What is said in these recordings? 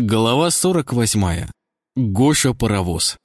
Глава 48. Гоша-паровоз.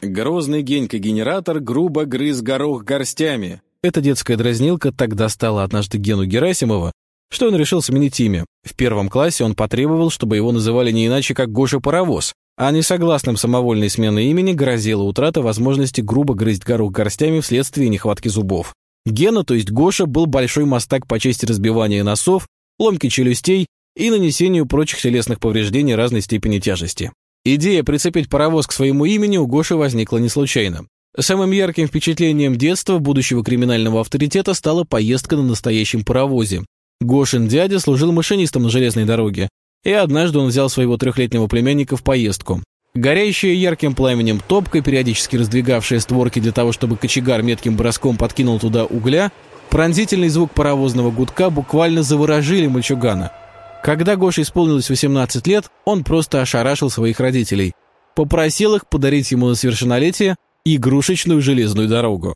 Грозный Генька-генератор грубо грыз горох горстями. Эта детская дразнилка так достала однажды Гену Герасимова, что он решил сменить имя. В первом классе он потребовал, чтобы его называли не иначе, как Гоша-паровоз, а несогласным самовольной сменой имени грозила утрата возможности грубо грызть горох горстями вследствие нехватки зубов. Гена, то есть Гоша, был большой мастак по части разбивания носов, ломки челюстей и нанесению прочих телесных повреждений разной степени тяжести. Идея прицепить паровоз к своему имени у Гоши возникла не случайно. Самым ярким впечатлением детства будущего криминального авторитета стала поездка на настоящем паровозе. Гошин дядя служил машинистом на железной дороге, и однажды он взял своего трехлетнего племянника в поездку. Горящая ярким пламенем топка, периодически раздвигавшая створки для того, чтобы кочегар метким броском подкинул туда угля, пронзительный звук паровозного гудка буквально заворожили мальчугана – когда Гоше исполнилось 18 лет, он просто ошарашил своих родителей. Попросил их подарить ему на совершеннолетие игрушечную железную дорогу.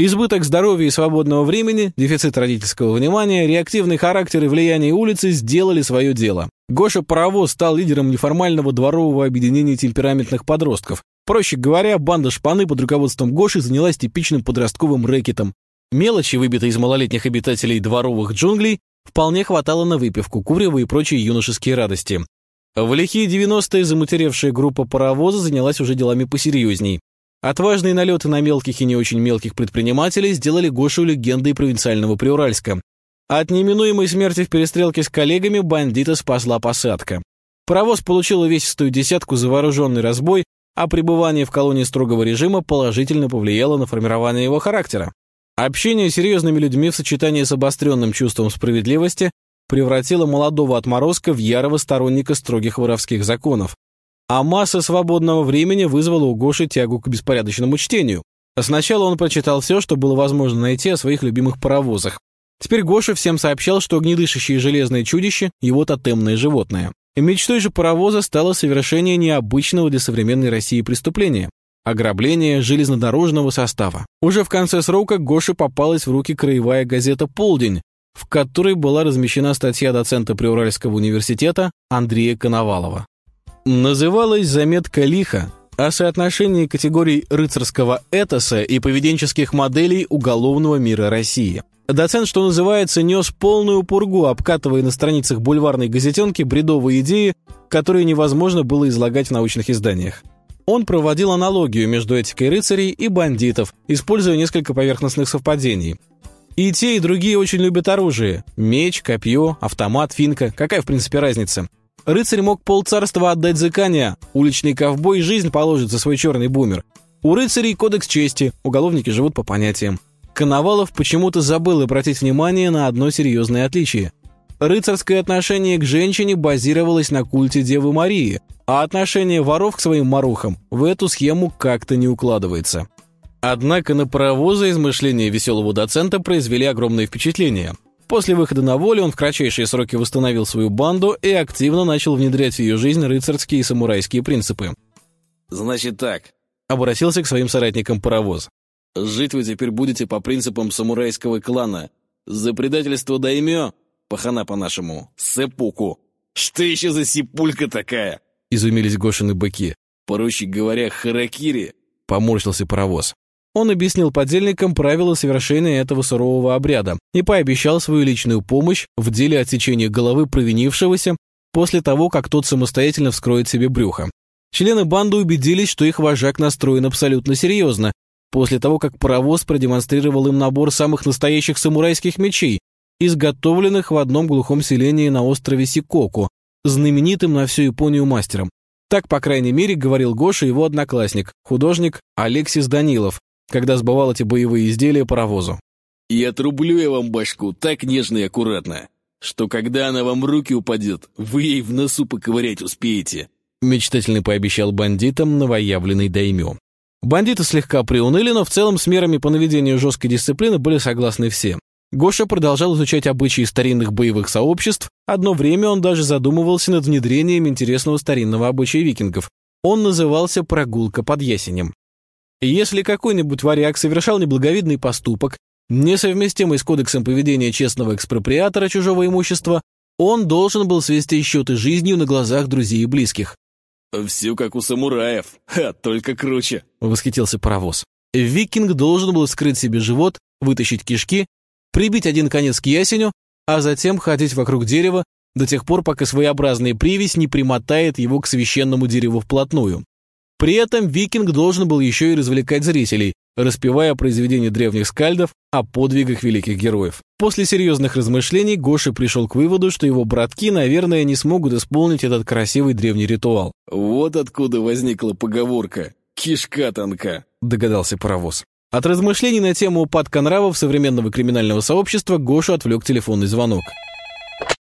Избыток здоровья и свободного времени, дефицит родительского внимания, реактивный характер и влияние улицы сделали свое дело. Гоша Паровоз стал лидером неформального дворового объединения темпераментных подростков. Проще говоря, банда шпаны под руководством Гоши занялась типичным подростковым рэкетом. Мелочи, выбитые из малолетних обитателей дворовых джунглей, вполне хватало на выпивку, курево и прочие юношеские радости. В лихие 90-е заматеревшая группа паровоза занялась уже делами посерьезней. Отважные налеты на мелких и не очень мелких предпринимателей сделали Гошу легендой провинциального Приуральска. От неминуемой смерти в перестрелке с коллегами бандита спасла посадка. Паровоз получил увесистую десятку за вооруженный разбой, а пребывание в колонии строгого режима положительно повлияло на формирование его характера. Общение с серьезными людьми в сочетании с обостренным чувством справедливости превратило молодого отморозка в ярого сторонника строгих воровских законов. А масса свободного времени вызвала у Гоши тягу к беспорядочному чтению. Сначала он прочитал все, что было возможно найти о своих любимых паровозах. Теперь Гоша всем сообщал, что огнедышащее железное чудище – его тотемное животное. И мечтой же паровоза стало совершение необычного для современной России преступления Ограбление железнодорожного состава. Уже в конце срока Гоше попалась в руки краевая газета «Полдень», в которой была размещена статья доцента Приуральского университета Андрея Коновалова. Называлась заметка «Лихо» о соотношении категорий рыцарского этоса и поведенческих моделей уголовного мира России. Доцент, что называется, нес полную пургу, обкатывая на страницах бульварной газетенки бредовые идеи, которые невозможно было излагать в научных изданиях. Он проводил аналогию между этикой рыцарей и бандитов, используя несколько поверхностных совпадений. И те, и другие очень любят оружие. Меч, копье, автомат, финка. Какая, в принципе, разница? Рыцарь мог полцарства отдать за коня. Уличный ковбой жизнь положит за свой черный бумер. У рыцарей кодекс чести, уголовники живут по понятиям. Коновалов почему-то забыл обратить внимание на одно серьезное отличие – Рыцарское отношение к женщине базировалось на культе Девы Марии, а отношение воров к своим марухам в эту схему как-то не укладывается. Однако на паровоза измышления веселого доцента произвели огромное впечатление. После выхода на волю он в кратчайшие сроки восстановил свою банду и активно начал внедрять в ее жизнь рыцарские и самурайские принципы. «Значит так», — обратился к своим соратникам паровоз. «Жить вы теперь будете по принципам самурайского клана. За предательство даймё пахана по-нашему, сепуку. Что еще за сипулька такая? Изумились Гошины быки. Проще говоря, харакири. Поморщился паровоз. Он объяснил подельникам правила совершения этого сурового обряда и пообещал свою личную помощь в деле отсечения головы провинившегося после того, как тот самостоятельно вскроет себе брюхо. Члены банды убедились, что их вожак настроен абсолютно серьезно, после того, как паровоз продемонстрировал им набор самых настоящих самурайских мечей, изготовленных в одном глухом селении на острове Сикоку, знаменитым на всю Японию мастером. Так, по крайней мере, говорил Гоша его одноклассник, художник Алексис Данилов, когда сбывал эти боевые изделия паровозу. «И отрублю я вам башку так нежно и аккуратно, что когда она вам в руки упадет, вы ей в носу поковырять успеете», мечтательно пообещал бандитам новоявленный даймё. Бандиты слегка приуныли, но в целом с мерами по наведению жесткой дисциплины были согласны все. Гоша продолжал изучать обычаи старинных боевых сообществ, одно время он даже задумывался над внедрением интересного старинного обычая викингов. Он назывался «прогулка под ясенем». И если какой-нибудь варяг совершал неблаговидный поступок, несовместимый с кодексом поведения честного экспроприатора чужого имущества, Он должен был свести счеты жизнью на глазах друзей и близких. «Все как у самураев, а только круче», — восхитился паровоз. Викинг должен был вскрыть себе живот, вытащить кишки, прибить один конец к ясеню, а затем ходить вокруг дерева до тех пор, пока своеобразная привязь не примотает его к священному дереву вплотную. При этом викинг должен был еще и развлекать зрителей, распевая произведения древних скальдов о подвигах великих героев. После серьезных размышлений Гоша пришел к выводу, что его братки, наверное, не смогут исполнить этот красивый древний ритуал. «Вот откуда возникла поговорка «кишка тонка», — догадался паровоз. От размышлений на тему упадка нравов современного криминального сообщества Гошу отвлек телефонный звонок.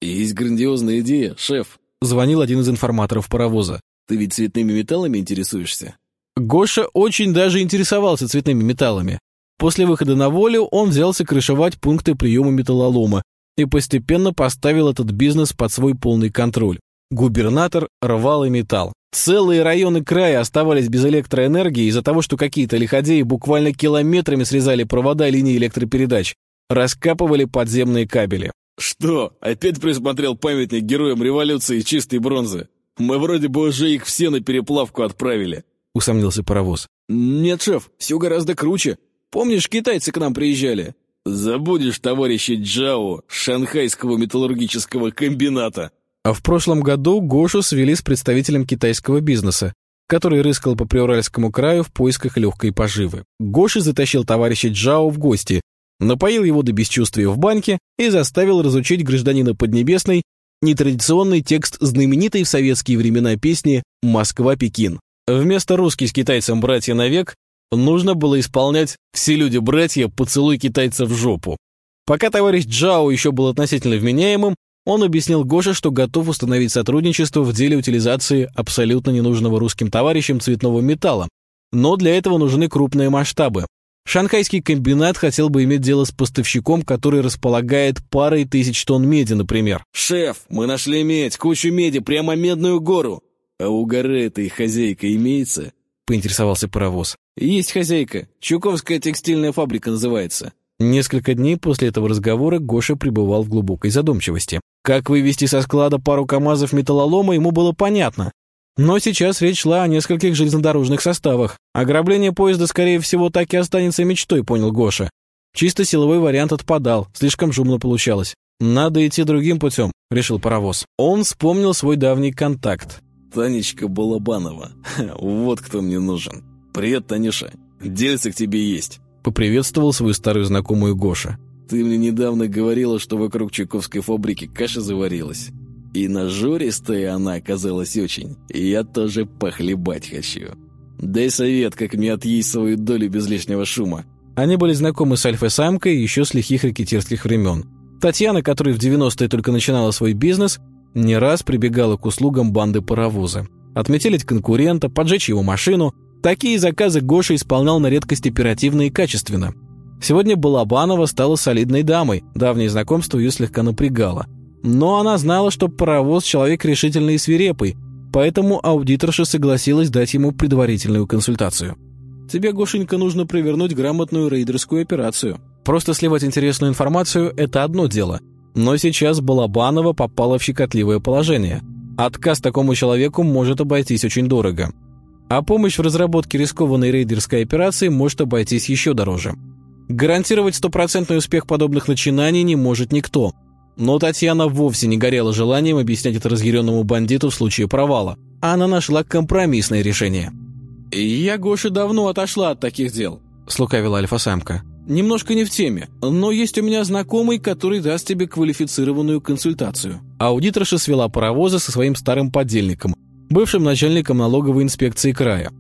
«Есть грандиозная идея, шеф», — звонил один из информаторов паровоза. «Ты ведь цветными металлами интересуешься?» Гоша очень даже интересовался цветными металлами. После выхода на волю он взялся крышевать пункты приема металлолома и постепенно поставил этот бизнес под свой полный контроль. Губернатор рвал и металл. Целые районы края оставались без электроэнергии из-за того, что какие-то лиходеи буквально километрами срезали провода линии электропередач, раскапывали подземные кабели. «Что, опять присмотрел памятник героям революции чистой бронзы? Мы вроде бы уже их все на переплавку отправили», — усомнился паровоз. «Нет, шеф, все гораздо круче. Помнишь, китайцы к нам приезжали?» «Забудешь, товарищи Джао, шанхайского металлургического комбината», а в прошлом году Гошу свели с представителем китайского бизнеса, который рыскал по Приуральскому краю в поисках легкой поживы. Гоша затащил товарища Джао в гости, напоил его до бесчувствия в банке и заставил разучить гражданина Поднебесной нетрадиционный текст знаменитой в советские времена песни «Москва-Пекин». Вместо «Русский с китайцем братья навек» нужно было исполнять «Все люди-братья, поцелуй китайца в жопу». Пока товарищ Джао еще был относительно вменяемым, он объяснил Гоше, что готов установить сотрудничество в деле утилизации абсолютно ненужного русским товарищам цветного металла. Но для этого нужны крупные масштабы. Шанхайский комбинат хотел бы иметь дело с поставщиком, который располагает парой тысяч тонн меди, например. «Шеф, мы нашли медь, кучу меди, прямо медную гору!» «А у горы этой хозяйка имеется?» — поинтересовался паровоз. «Есть хозяйка. Чуковская текстильная фабрика называется». Несколько дней после этого разговора Гоша пребывал в глубокой задумчивости. Как вывести со склада пару КАМАЗов металлолома, ему было понятно. Но сейчас речь шла о нескольких железнодорожных составах. Ограбление поезда, скорее всего, так и останется мечтой, понял Гоша. Чисто силовой вариант отпадал, слишком шумно получалось. «Надо идти другим путем», — решил паровоз. Он вспомнил свой давний контакт. «Танечка Балабанова. Вот кто мне нужен. Привет, Танюша. Дельце к тебе есть». Поприветствовал свою старую знакомую Гоша. Ты мне недавно говорила, что вокруг Чайковской фабрики каша заварилась. И нажористая она оказалась очень. И я тоже похлебать хочу. Дай совет, как мне отъесть свою долю без лишнего шума. Они были знакомы с Альфой-самкой еще с лихих ракетирских времен. Татьяна, которая в 90-е только начинала свой бизнес, не раз прибегала к услугам банды паровоза. Отметелить конкурента, поджечь его машину. Такие заказы Гоша исполнял на редкость оперативно и качественно – Сегодня Балабанова стала солидной дамой, давнее знакомство ее слегка напрягало. Но она знала, что паровоз человек решительный и свирепый, поэтому аудиторша согласилась дать ему предварительную консультацию. «Тебе, Гошенька, нужно провернуть грамотную рейдерскую операцию. Просто сливать интересную информацию – это одно дело. Но сейчас Балабанова попала в щекотливое положение. Отказ такому человеку может обойтись очень дорого. А помощь в разработке рискованной рейдерской операции может обойтись еще дороже. Гарантировать стопроцентный успех подобных начинаний не может никто. Но Татьяна вовсе не горела желанием объяснять это разъяренному бандиту в случае провала. Она нашла компромиссное решение. «Я, Гоша, давно отошла от таких дел», — слукавила альфа-самка. «Немножко не в теме, но есть у меня знакомый, который даст тебе квалифицированную консультацию». Аудиторша свела паровозы со своим старым подельником, бывшим начальником налоговой инспекции края.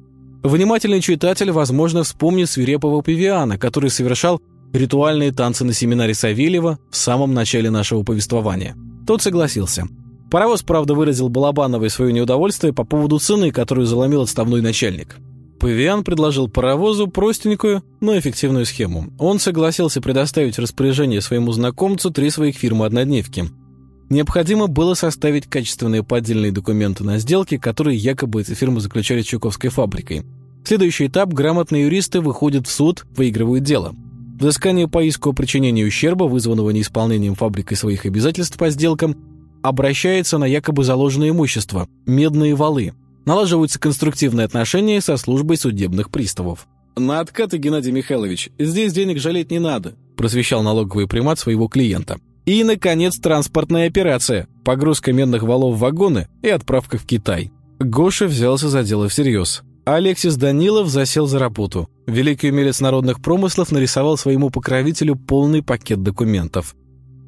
Внимательный читатель, возможно, вспомнит свирепого павиана, который совершал ритуальные танцы на семинаре Савельева в самом начале нашего повествования. Тот согласился. Паровоз, правда, выразил Балабановой свое неудовольствие по поводу цены, которую заломил отставной начальник. Павиан предложил паровозу простенькую, но эффективную схему. Он согласился предоставить распоряжение своему знакомцу три своих фирмы-однодневки – Необходимо было составить качественные поддельные документы на сделки, которые якобы эти фирмы заключали с Чуковской фабрикой. Следующий этап – грамотные юристы выходят в суд, выигрывают дело. Взыскание по иску о причинении ущерба, вызванного неисполнением фабрикой своих обязательств по сделкам, обращается на якобы заложенное имущество – медные валы. Налаживаются конструктивные отношения со службой судебных приставов. «На откаты, Геннадий Михайлович, здесь денег жалеть не надо», – просвещал налоговый примат своего клиента. И, наконец, транспортная операция – погрузка медных валов в вагоны и отправка в Китай. Гоша взялся за дело всерьез. Алексис Данилов засел за работу. Великий умелец народных промыслов нарисовал своему покровителю полный пакет документов.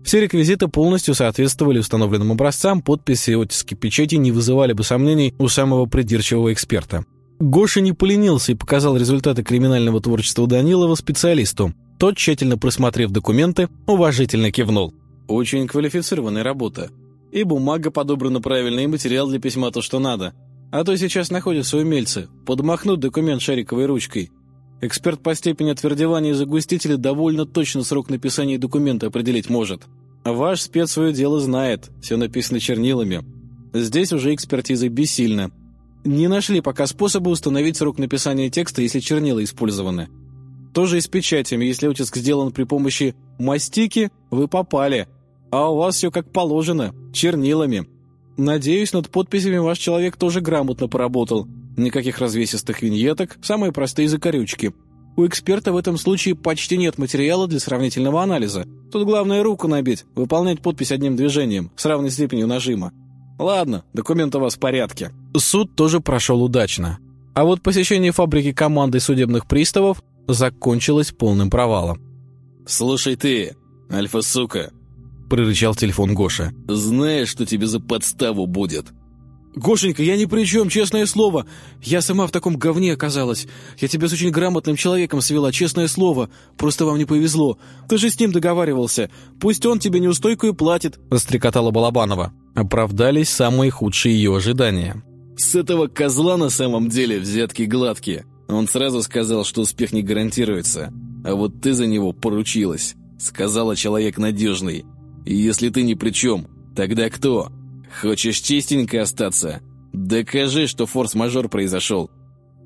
Все реквизиты полностью соответствовали установленным образцам, подписи и оттиски печати не вызывали бы сомнений у самого придирчивого эксперта. Гоша не поленился и показал результаты криминального творчества Данилова специалисту. Тот, тщательно просмотрев документы, уважительно кивнул. «Очень квалифицированная работа. И бумага подобрана правильно, и материал для письма то, что надо. А то сейчас находятся умельцы. Подмахнут документ шариковой ручкой. Эксперт по степени отвердевания загустителя довольно точно срок написания документа определить может. Ваш спец свое дело знает, все написано чернилами. Здесь уже экспертиза бессильна. Не нашли пока способа установить срок написания текста, если чернила использованы. Тоже и с печатями, если утиск сделан при помощи мастики, вы попали. А у вас все как положено, чернилами. Надеюсь, над подписями ваш человек тоже грамотно поработал. Никаких развесистых виньеток, самые простые закорючки. У эксперта в этом случае почти нет материала для сравнительного анализа. Тут главное руку набить, выполнять подпись одним движением, с равной степенью нажима. Ладно, документ у вас в порядке. Суд тоже прошел удачно. А вот посещение фабрики командой судебных приставов закончилось полным провалом. «Слушай ты, альфа-сука!» — прорычал телефон Гоша. «Знаешь, что тебе за подставу будет?» «Гошенька, я ни при чем, честное слово. Я сама в таком говне оказалась. Я тебя с очень грамотным человеком свела, честное слово. Просто вам не повезло. Ты же с ним договаривался. Пусть он тебе неустойку и платит», — застрекотала Балабанова. Оправдались самые худшие ее ожидания. «С этого козла на самом деле взятки гладкие. Он сразу сказал, что успех не гарантируется. А вот ты за него поручилась», — сказала человек надежный. «И если ты ни при чем, тогда кто?» Хочешь чистенько остаться? Докажи, что форс-мажор произошел.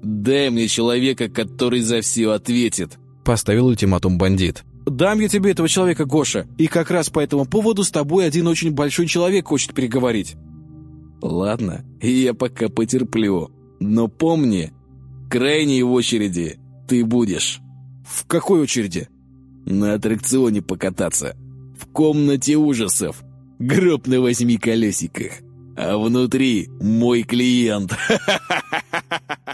Дай мне человека, который за все ответит. Поставил ультиматум бандит. «Дам я тебе этого человека, Гоша, и как раз по этому поводу с тобой один очень большой человек хочет переговорить». «Ладно, я пока потерплю, но помни, крайней в очереди ты будешь». «В какой очереди?» «На аттракционе покататься. В комнате ужасов. Гроб на восьми колесиках. А внутри мой клиент.